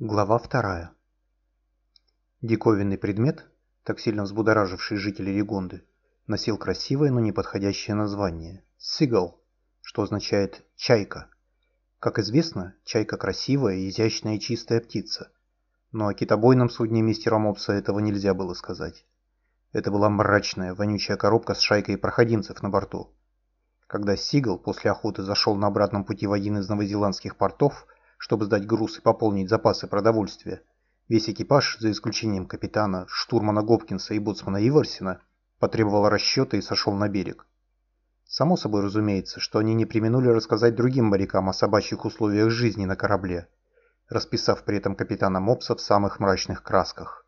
Глава вторая. Диковинный предмет, так сильно взбудораживший жителей Регонды, носил красивое, но неподходящее название – «сигал», что означает «чайка». Как известно, чайка красивая, изящная и чистая птица. Но о китобойном судне мистера Мопса этого нельзя было сказать. Это была мрачная, вонючая коробка с шайкой проходимцев на борту. Когда Сигал после охоты зашел на обратном пути в один из новозеландских портов – чтобы сдать груз и пополнить запасы продовольствия. Весь экипаж, за исключением капитана, штурмана Гопкинса и боцмана Иварсина, потребовал расчета и сошел на берег. Само собой разумеется, что они не применули рассказать другим морякам о собачьих условиях жизни на корабле, расписав при этом капитана Мопса в самых мрачных красках.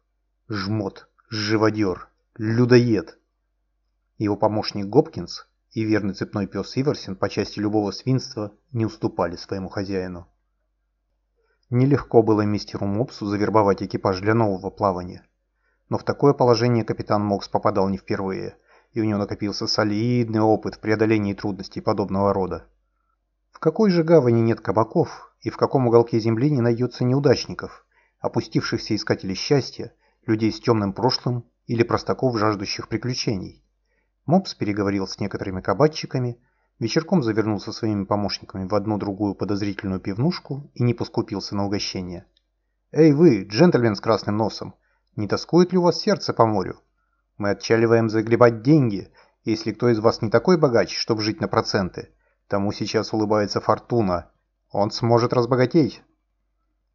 Жмот, живодер, людоед. Его помощник Гопкинс и верный цепной пес Иварсин по части любого свинства не уступали своему хозяину. Нелегко было мистеру Мопсу завербовать экипаж для нового плавания. Но в такое положение капитан Мокс попадал не впервые, и у него накопился солидный опыт в преодолении трудностей подобного рода. В какой же гавани нет кабаков, и в каком уголке земли не найдется неудачников, опустившихся искателей счастья, людей с темным прошлым или простаков, жаждущих приключений? Мопс переговорил с некоторыми кабачиками, Вечерком завернул со своими помощниками в одну-другую подозрительную пивнушку и не поскупился на угощение. «Эй вы, джентльмен с красным носом, не тоскует ли у вас сердце по морю? Мы отчаливаем загребать деньги, если кто из вас не такой богач, чтобы жить на проценты, тому сейчас улыбается фортуна. Он сможет разбогатеть».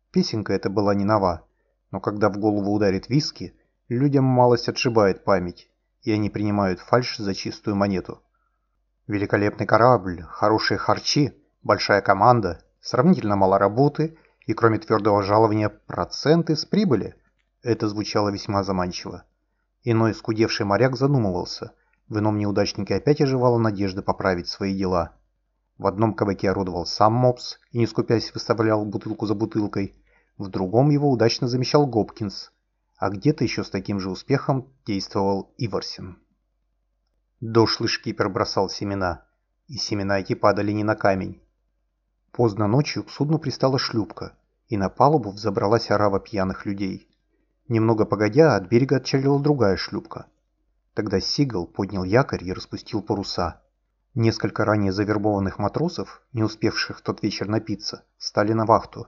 Песенка эта была не нова, но когда в голову ударит виски, людям малость отшибает память, и они принимают фальшь за чистую монету. Великолепный корабль, хорошие харчи, большая команда, сравнительно мало работы и кроме твердого жалования проценты с прибыли. Это звучало весьма заманчиво. Иной скудевший моряк задумывался. В ином неудачнике опять оживала надежда поправить свои дела. В одном кабаке орудовал сам Мопс и не скупясь выставлял бутылку за бутылкой. В другом его удачно замещал Гопкинс. А где-то еще с таким же успехом действовал Иварсин. Дошлый шкипер бросал семена, и семена эти падали не на камень. Поздно ночью к судну пристала шлюпка, и на палубу взобралась орава пьяных людей. Немного погодя, от берега отчалила другая шлюпка. Тогда Сигал поднял якорь и распустил паруса. Несколько ранее завербованных матросов, не успевших в тот вечер напиться, стали на вахту.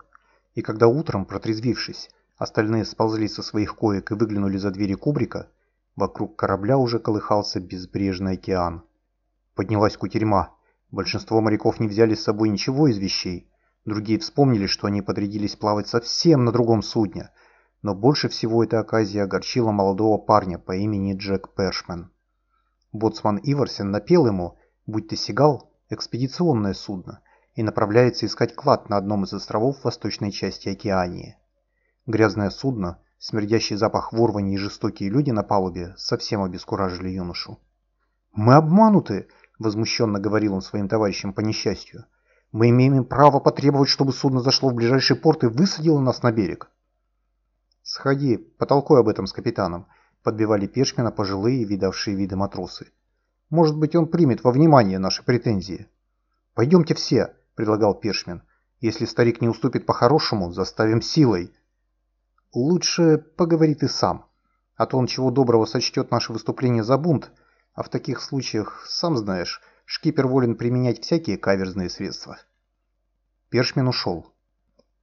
И когда утром, протрезвившись, остальные сползли со своих коек и выглянули за двери кубрика, Вокруг корабля уже колыхался безбрежный океан. Поднялась кутерьма. Большинство моряков не взяли с собой ничего из вещей. Другие вспомнили, что они подрядились плавать совсем на другом судне. Но больше всего эта оказия огорчила молодого парня по имени Джек Першмен. Боцман Иварсен напел ему, будь ты сигал, экспедиционное судно, и направляется искать клад на одном из островов восточной части Океании. Грязное судно – Смердящий запах ворвани и жестокие люди на палубе совсем обескуражили юношу. «Мы обмануты!» — возмущенно говорил он своим товарищам по несчастью. «Мы имеем право потребовать, чтобы судно зашло в ближайший порт и высадило нас на берег». «Сходи, потолкуй об этом с капитаном», — подбивали Пешмина пожилые, видавшие виды матросы. «Может быть, он примет во внимание наши претензии». «Пойдемте все», — предлагал Пешмин. «Если старик не уступит по-хорошему, заставим силой». Лучше поговори ты сам, а то он чего доброго сочтет наше выступление за бунт, а в таких случаях, сам знаешь, шкипер волен применять всякие каверзные средства. Першмин ушел.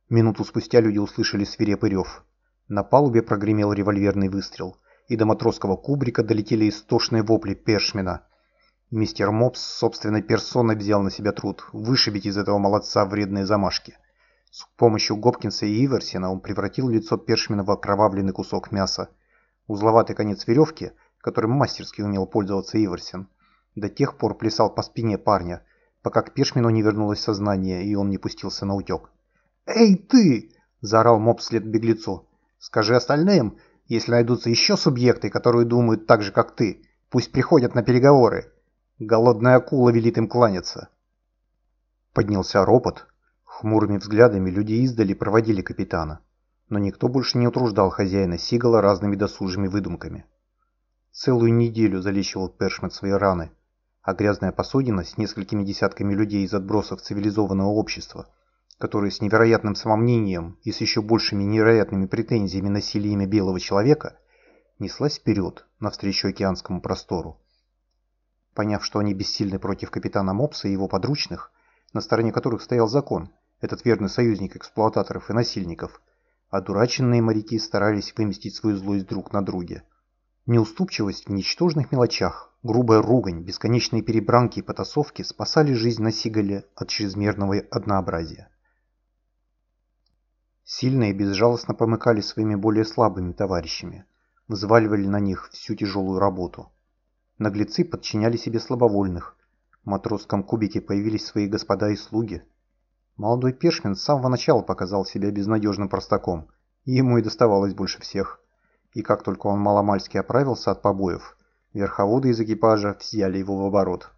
Минуту спустя люди услышали свирепый рев. На палубе прогремел револьверный выстрел, и до матросского кубрика долетели истошные вопли Першмина. Мистер Мопс собственной персоной взял на себя труд вышибить из этого молодца вредные замашки. С помощью Гопкинса и Иверсина он превратил лицо Першмина в окровавленный кусок мяса. Узловатый конец веревки, которым мастерски умел пользоваться Иверсин, до тех пор плясал по спине парня, пока к Першмину не вернулось сознание, и он не пустился на утек. «Эй, ты!» – заорал моб вслед беглецу. «Скажи остальным, если найдутся еще субъекты, которые думают так же, как ты, пусть приходят на переговоры. Голодная акула велит им кланяться». Поднялся ропот, Хмурыми взглядами люди издали проводили капитана, но никто больше не утруждал хозяина Сигала разными досужими выдумками. Целую неделю залечивал Першмет свои раны, а грязная посудина с несколькими десятками людей из отбросов цивилизованного общества, которая с невероятным самомнением и с еще большими невероятными претензиями носили имя белого человека, неслась вперед, навстречу океанскому простору. Поняв, что они бессильны против капитана Мопса и его подручных, на стороне которых стоял закон, этот верный союзник эксплуататоров и насильников, одураченные моряки старались выместить свою злость друг на друге. Неуступчивость в ничтожных мелочах, грубая ругань, бесконечные перебранки и потасовки спасали жизнь на Сигале от чрезмерного однообразия. Сильные безжалостно помыкали своими более слабыми товарищами, взваливали на них всю тяжелую работу. Наглецы подчиняли себе слабовольных. В матросском кубике появились свои господа и слуги. Молодой Першмин с самого начала показал себя безнадежным простаком, и ему и доставалось больше всех. И как только он маломальски оправился от побоев, верховоды из экипажа взяли его в оборот.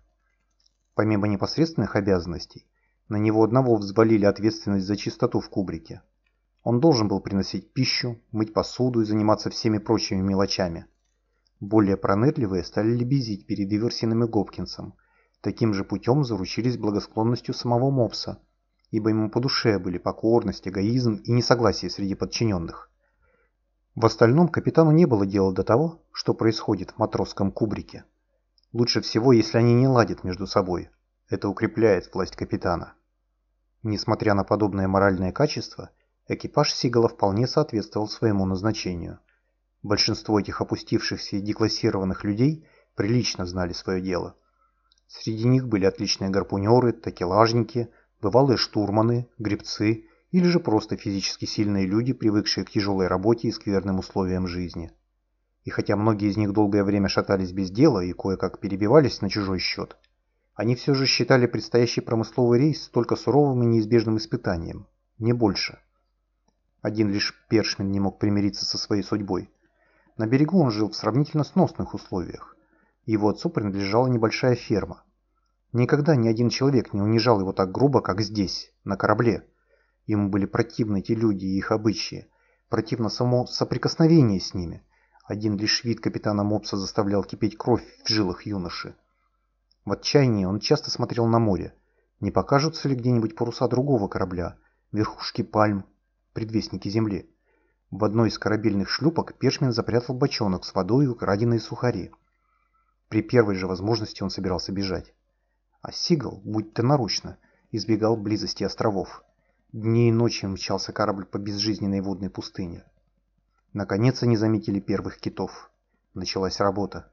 Помимо непосредственных обязанностей, на него одного взвалили ответственность за чистоту в кубрике. Он должен был приносить пищу, мыть посуду и заниматься всеми прочими мелочами. Более пронырливые стали лебезить перед Иверсином и Гопкинсом. Таким же путем заручились благосклонностью самого Мопса, ибо ему по душе были покорность, эгоизм и несогласие среди подчиненных. В остальном капитану не было дела до того, что происходит в матросском кубрике. Лучше всего, если они не ладят между собой. Это укрепляет власть капитана. Несмотря на подобное моральное качество, Экипаж Сигала вполне соответствовал своему назначению. Большинство этих опустившихся и деклассированных людей прилично знали свое дело. Среди них были отличные гарпунеры, такелажники, бывалые штурманы, гребцы или же просто физически сильные люди, привыкшие к тяжелой работе и скверным условиям жизни. И хотя многие из них долгое время шатались без дела и кое-как перебивались на чужой счет, они все же считали предстоящий промысловый рейс только суровым и неизбежным испытанием, не больше. Один лишь Першмин не мог примириться со своей судьбой. На берегу он жил в сравнительно сносных условиях. Его отцу принадлежала небольшая ферма. Никогда ни один человек не унижал его так грубо, как здесь, на корабле. Ему были противны эти люди и их обычаи. Противно само соприкосновение с ними. Один лишь вид капитана Мопса заставлял кипеть кровь в жилах юноши. В отчаянии он часто смотрел на море. Не покажутся ли где-нибудь паруса другого корабля, верхушки пальм, предвестники земли. В одной из корабельных шлюпок Першмин запрятал бочонок с водой и украденные сухари. При первой же возможности он собирался бежать. А Сигал, будь то наручно, избегал близости островов. Дни и ночи мчался корабль по безжизненной водной пустыне. Наконец они заметили первых китов. Началась работа.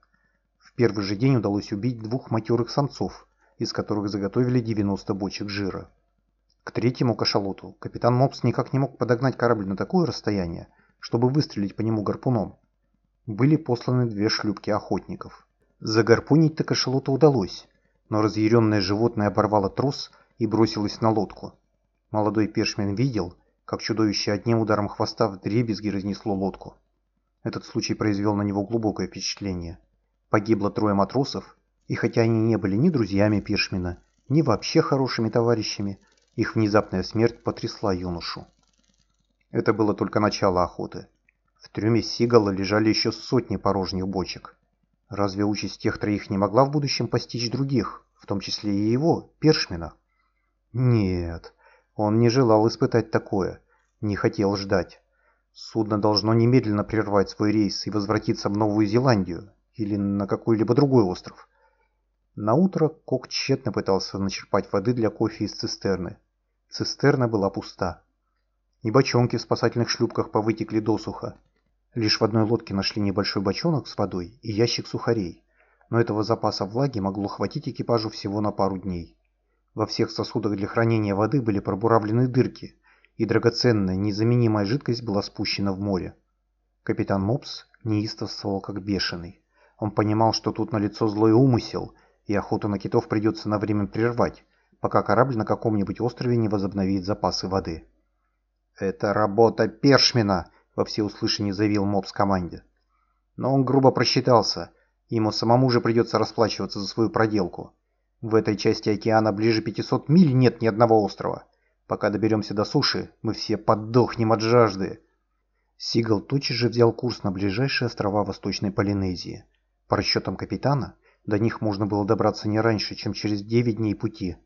В первый же день удалось убить двух матерых самцов, из которых заготовили 90 бочек жира. К третьему кашалоту капитан Мопс никак не мог подогнать корабль на такое расстояние, чтобы выстрелить по нему гарпуном. Были посланы две шлюпки охотников. Загарпунить-то кашалоту удалось, но разъяренное животное оборвало трос и бросилось на лодку. Молодой першмен видел, как чудовище одним ударом хвоста в дребезги разнесло лодку. Этот случай произвел на него глубокое впечатление. Погибло трое матросов, и хотя они не были ни друзьями Першмена, ни вообще хорошими товарищами, их внезапная смерть потрясла юношу. Это было только начало охоты. В трюме Сигала лежали еще сотни порожних бочек. Разве участь тех троих не могла в будущем постичь других, в том числе и его, Першмина? Нет, он не желал испытать такое, не хотел ждать. Судно должно немедленно прервать свой рейс и возвратиться в Новую Зеландию или на какой-либо другой остров. На утро Кок тщетно пытался начерпать воды для кофе из цистерны. Цистерна была пуста. И бочонки в спасательных шлюпках повытекли досуха. Лишь в одной лодке нашли небольшой бочонок с водой и ящик сухарей, но этого запаса влаги могло хватить экипажу всего на пару дней. Во всех сосудах для хранения воды были пробуравлены дырки, и драгоценная, незаменимая жидкость была спущена в море. Капитан Мопс неистовствовал как бешеный. Он понимал, что тут налицо злой умысел, и охоту на китов придется на время прервать, пока корабль на каком-нибудь острове не возобновит запасы воды. «Это работа Першмина!» — во всеуслышание заявил Мопс команде. Но он грубо просчитался. Ему самому же придется расплачиваться за свою проделку. В этой части океана ближе 500 миль нет ни одного острова. Пока доберемся до суши, мы все подохнем от жажды. Сигал тотчас же взял курс на ближайшие острова Восточной Полинезии. По расчетам капитана, до них можно было добраться не раньше, чем через 9 дней пути.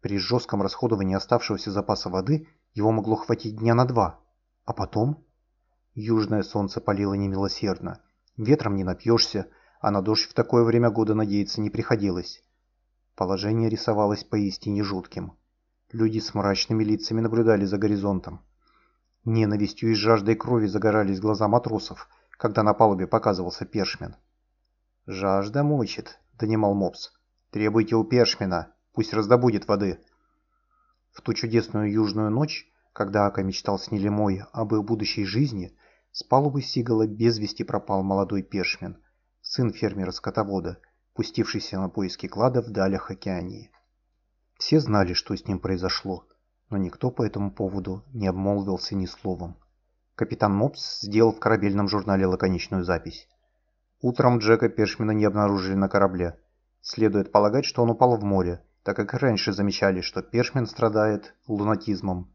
При жестком расходовании оставшегося запаса воды его могло хватить дня на два. А потом? Южное солнце палило немилосердно. Ветром не напьешься, а на дождь в такое время года надеяться не приходилось. Положение рисовалось поистине жутким. Люди с мрачными лицами наблюдали за горизонтом. Ненавистью и жаждой крови загорались глаза матросов, когда на палубе показывался Першмен. «Жажда мучит», — донимал Мопс. «Требуйте у Першмена, пусть раздобудет воды». В ту чудесную южную ночь, когда Ака мечтал с Нелемой об их будущей жизни, с палубы Сигала без вести пропал молодой Першмен, сын фермера-скотовода, пустившийся на поиски клада в далях Океании. Все знали, что с ним произошло, но никто по этому поводу не обмолвился ни словом. Капитан Мопс сделал в корабельном журнале лаконичную запись. Утром Джека Першмена не обнаружили на корабле. Следует полагать, что он упал в море, так как раньше замечали, что Першмен страдает лунатизмом.